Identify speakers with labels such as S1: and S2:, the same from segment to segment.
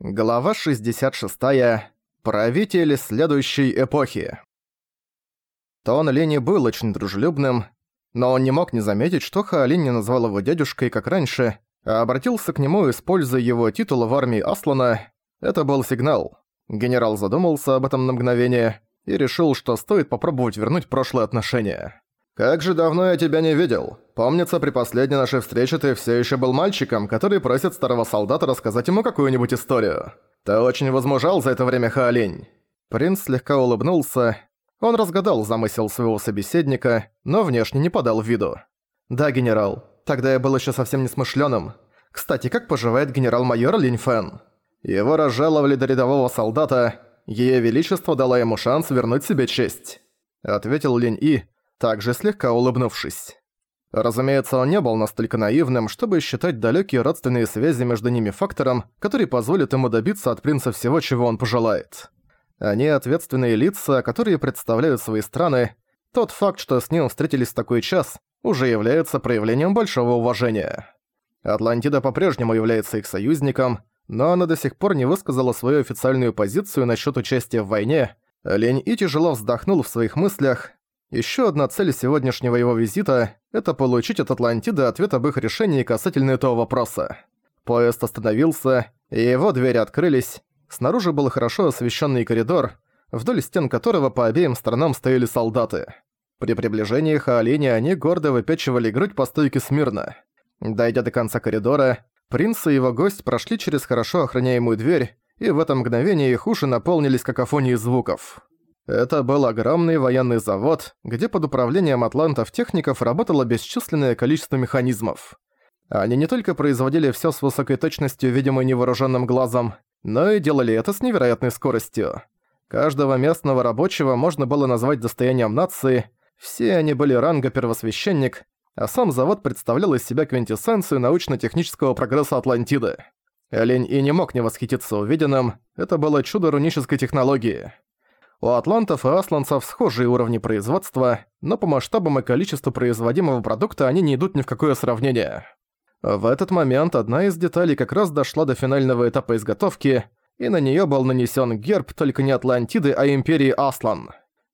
S1: Глава 66. Правитель следующей эпохи. Тон Лени был очень дружелюбным, но он не мог не заметить, что Хаолин не назвал его дядюшкой, как раньше, а обратился к нему, используя его титул в армии Аслана. Это был сигнал. Генерал задумался об этом на мгновение и решил, что стоит попробовать вернуть прошлые отношения. «Как же давно я тебя не видел. Помнится, при последней нашей встрече ты все еще был мальчиком, который просит старого солдата рассказать ему какую-нибудь историю. Ты очень возмужал за это время, Хаолинь». Принц слегка улыбнулся. Он разгадал замысел своего собеседника, но внешне не подал виду. «Да, генерал. Тогда я был еще совсем несмышленым. Кстати, как поживает генерал-майор Линь Фэн?» Его разжаловали до рядового солдата. Ее Величество дало ему шанс вернуть себе честь. Ответил Линь И, также слегка улыбнувшись. Разумеется, он не был настолько наивным, чтобы считать далекие родственные связи между ними фактором, который позволит ему добиться от принца всего, чего он пожелает. Они ответственные лица, которые представляют свои страны. Тот факт, что с ним встретились такой час, уже является проявлением большого уважения. Атлантида по-прежнему является их союзником, но она до сих пор не высказала свою официальную позицию насчет участия в войне. Лень и тяжело вздохнул в своих мыслях, Ещё одна цель сегодняшнего его визита – это получить от Атлантиды ответ об их решении касательно этого вопроса. Поезд остановился, и его двери открылись. Снаружи был хорошо освещенный коридор, вдоль стен которого по обеим сторонам стояли солдаты. При приближении Хаолини они гордо выпячивали грудь по стойке смирно. Дойдя до конца коридора, принц и его гость прошли через хорошо охраняемую дверь, и в это мгновение их уши наполнились какофонией звуков. Это был огромный военный завод, где под управлением атлантов-техников работало бесчисленное количество механизмов. Они не только производили всё с высокой точностью, видимой невооружённым глазом, но и делали это с невероятной скоростью. Каждого местного рабочего можно было назвать достоянием нации, все они были ранга первосвященник, а сам завод представлял из себя квинтэссенцию научно-технического прогресса Атлантиды. Олень и не мог не восхититься увиденным, это было чудо рунической технологии. У атлантов и асланцев схожие уровни производства, но по масштабам и количеству производимого продукта они не идут ни в какое сравнение. В этот момент одна из деталей как раз дошла до финального этапа изготовки, и на неё был нанесен герб только не Атлантиды, а Империи Аслан.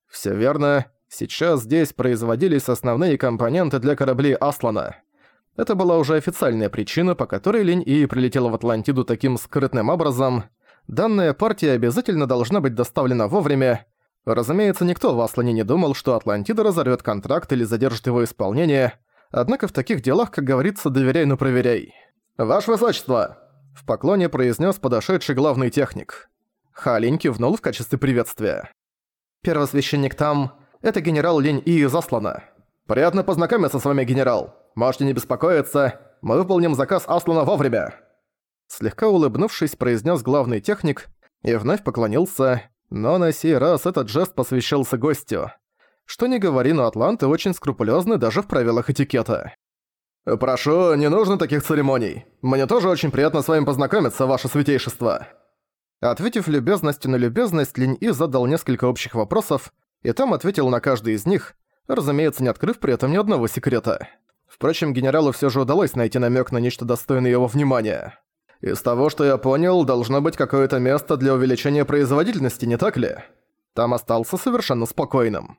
S1: Всё верно, сейчас здесь производились основные компоненты для кораблей Аслана. Это была уже официальная причина, по которой Линь И прилетела в Атлантиду таким скрытным образом – данная партия обязательно должна быть доставлена вовремя. Разумеется, никто в Аслане не думал, что Атлантида разорвет контракт или задержит его исполнение, однако в таких делах, как говорится, доверяй, но проверяй. «Ваше Высочество!» – в поклоне произнес подошедший главный техник. Халинь кивнул в качестве приветствия. «Первосвященник там – это генерал Линь И из Аслана. Приятно познакомиться с вами, генерал. Можете не беспокоиться, мы выполним заказ Аслана вовремя». Слегка улыбнувшись, произнес главный техник и вновь поклонился, но на сей раз этот жест посвящался гостю. Что ни говори, но атланты очень скрупулезны даже в правилах этикета. «Прошу, не нужно таких церемоний. Мне тоже очень приятно с вами познакомиться, ваше святейшество». Ответив любезностью на любезность, Линь И задал несколько общих вопросов, и там ответил на каждый из них, разумеется, не открыв при этом ни одного секрета. Впрочем, генералу все же удалось найти намек на нечто достойное его внимания. Из того, что я понял, должно быть какое-то место для увеличения производительности, не так ли? Там остался совершенно спокойным.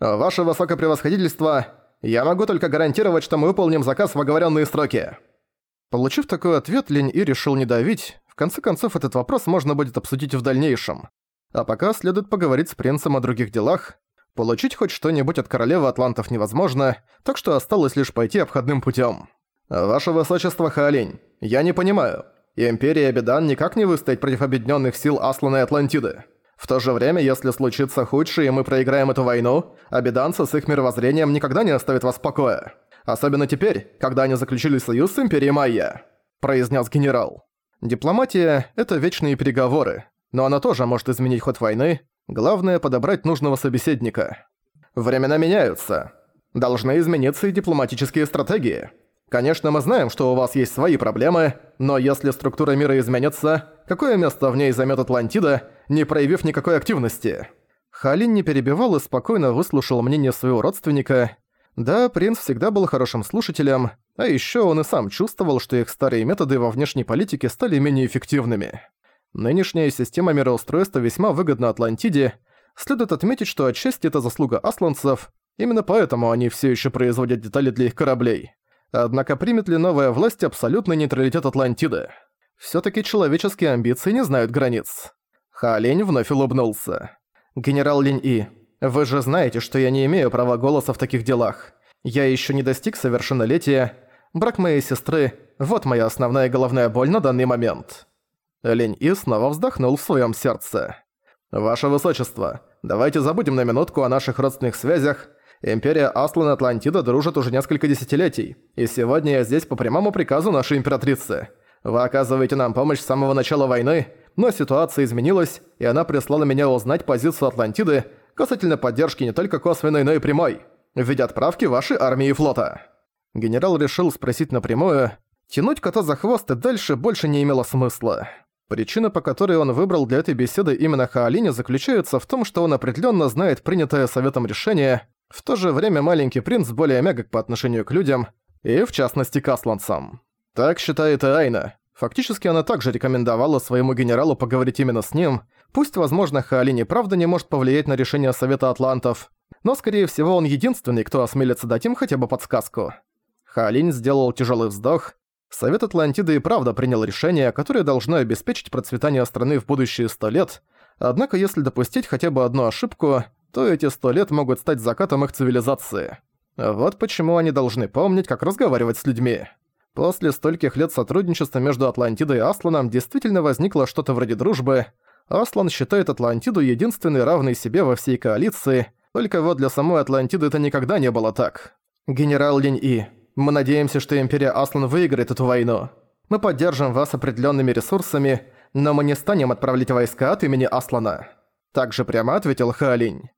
S1: Ваше высокопревосходительство, я могу только гарантировать, что мы выполним заказ в оговоренные сроки. Получив такой ответ, Линь И решил не давить. В конце концов, этот вопрос можно будет обсудить в дальнейшем. А пока следует поговорить с принцем о других делах. Получить хоть что-нибудь от королевы атлантов невозможно, так что осталось лишь пойти обходным путем. «Ваше высочество Хаолинь, я не понимаю, Империя Абидан никак не выстоять против объединенных сил Аслана и Атлантиды. В то же время, если случится худшее и мы проиграем эту войну, абиданцы с их мировоззрением никогда не оставят вас в покое. Особенно теперь, когда они заключили союз с Империей Майя», – произнес генерал. Дипломатия – это вечные переговоры, но она тоже может изменить ход войны, главное – подобрать нужного собеседника. Времена меняются. Должны измениться и дипломатические стратегии. Конечно, мы знаем, что у вас есть свои проблемы, но если структура мира изменится, какое место в ней займет Атлантида, не проявив никакой активности?» Халин не перебивал и спокойно выслушал мнение своего родственника. Да, принц всегда был хорошим слушателем, а еще он и сам чувствовал, что их старые методы во внешней политике стали менее эффективными. Нынешняя система мироустройства весьма выгодна Атлантиде. Следует отметить, что отчасти это заслуга асланцев, именно поэтому они все еще производят детали для их кораблей. Однако примет ли новая власть абсолютный нейтралитет Атлантиды? все таки человеческие амбиции не знают границ. Халень вновь улыбнулся. «Генерал Линь-И, вы же знаете, что я не имею права голоса в таких делах. Я еще не достиг совершеннолетия. Брак моей сестры – вот моя основная головная боль на данный момент». Линь-И снова вздохнул в своем сердце. «Ваше Высочество, давайте забудем на минутку о наших родственных связях. Империя Аслан и Атлантида дружат уже несколько десятилетий, и сегодня я здесь по прямому приказу нашей императрицы. Вы оказываете нам помощь с самого начала войны, но ситуация изменилась, и она прислала меня узнать позицию Атлантиды касательно поддержки не только косвенной, но и прямой, в виде отправки вашей армии и флота. Генерал решил спросить напрямую, тянуть кота за хвост и дальше больше не имело смысла. Причина, по которой он выбрал для этой беседы именно Хаолине, заключается в том, что он определенно знает принятое советом решение, в то же время маленький принц более мягок по отношению к людям, и в частности к асланцам. Так считает и Айна. Фактически она также рекомендовала своему генералу поговорить именно с ним. Пусть, возможно, Хаолини правда не может повлиять на решение Совета Атлантов, но, скорее всего, он единственный, кто осмелится дать им хотя бы подсказку. Хаолинь сделал тяжелый вздох. Совет Атлантиды и правда принял решение, которое должно обеспечить процветание страны в будущие сто лет, однако если допустить хотя бы одну ошибку, то эти сто лет могут стать закатом их цивилизации. Вот почему они должны помнить, как разговаривать с людьми. После стольких лет сотрудничества между Атлантидой и Асланом действительно возникло что-то вроде дружбы. Аслан считает Атлантиду единственной равной себе во всей коалиции, только вот для самой Атлантиды это никогда не было так. «Генерал Линь-И, мы надеемся, что Империя Аслан выиграет эту войну. Мы поддержим вас определенными ресурсами, но мы не станем отправлять войска от имени Аслана». Также прямо ответил Хаолинь.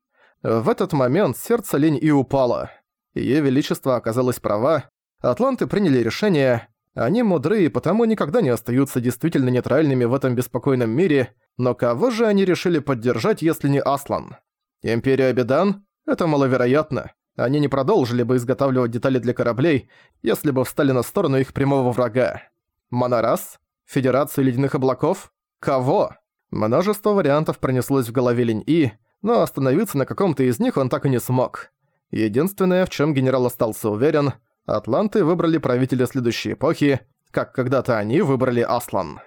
S1: В этот момент сердце Линь-И упало. Её Величество оказалось права, Атланты приняли решение, они мудры и потому никогда не остаются действительно нейтральными в этом беспокойном мире, но кого же они решили поддержать, если не Аслан? Империя Абидан? Это маловероятно. Они не продолжили бы изготавливать детали для кораблей, если бы встали на сторону их прямого врага. Монорас? Федерацию Ледяных Облаков? Кого? Множество вариантов пронеслось в голове Линь-И, но остановиться на каком-то из них он так и не смог. Единственное, в чем генерал остался уверен – Атланты выбрали правителя следующей эпохи, как когда-то они выбрали Аслан.